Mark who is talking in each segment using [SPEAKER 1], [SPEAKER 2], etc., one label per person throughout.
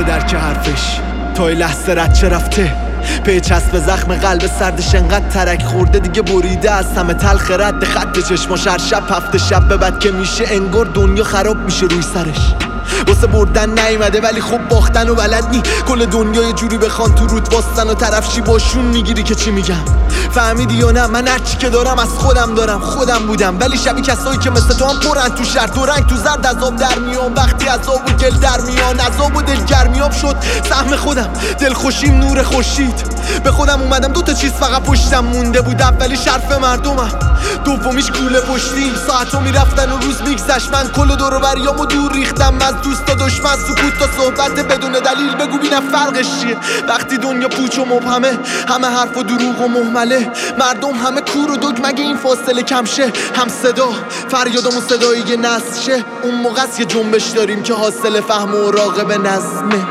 [SPEAKER 1] حرفش؟ تا لحظه رد چه رفته؟ به چسب زخم قلب سردش انقدر ترک خورده دیگه بریده از همه تلخ رد خط چشماش هر شب هفته شب به بعد که میشه انگار دنیا خراب میشه روی سرش. واسه بردن نیومده ولی خوب باختن و بلد نی. کل دنیا یه جوری بخوان تو رود باستن و طرفشی باشون می‌گیری که چی میگم. فهمیدی یا نه؟ من هرچی که دارم از خودم دارم خودم بودم. ولی شبی کسایی که مثل تو هم پرن تو شهر تو رنگ تو زرد. از آب در میان وقتی از آب و گل در میان. از آب و دل گرمیاب شد. سهم خودم دل خوشیم نور خورشید. به خودم اومدم دو تا چیز فقط پشتم مونده بود. اولی شرف مردمم. دومیش کوله پشتیم. ساعتو می‌رفتن و روز میگذشت. من کل دور و دور ریختم. از دوست تا دشمن سکوت تا صحبت بدون دلیل. بگو بینم فرقش چیه؟ وقتی دنیا پوچ و مبهمه همه حرف و دروغ و محمله. مردم همه کور و دگ مگه این فاصله کم شه؟ هم صدا فریادم و صدایی نسل شه. اون موقع یه جنبش داریم که حاصل فهم و راقب نظمه.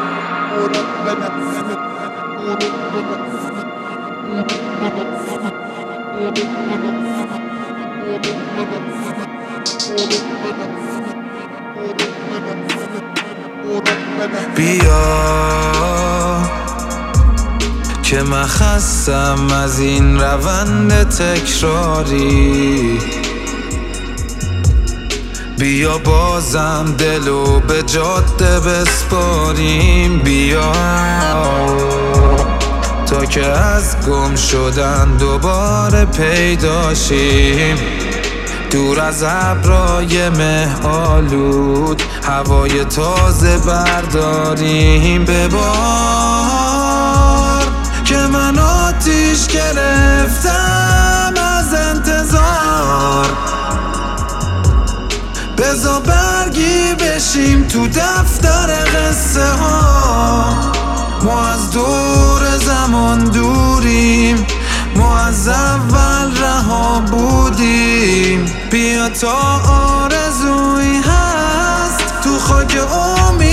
[SPEAKER 2] بیا که من خستم از این روند تکراری. بیا بازم دلو به جاده بسپاریم. بیا تا که از گم شدن دوباره پیداشیم دور از ابرای مه آلود هوای تازه برداریم به بار. که من آتیش گرفتم از انتظار. بزا برگی بشیم تو دفتر قصه ها. ما از دور زمان دوریم. ما از اول رها بودیم. بیا تا آرزوی هست. تو خاک امید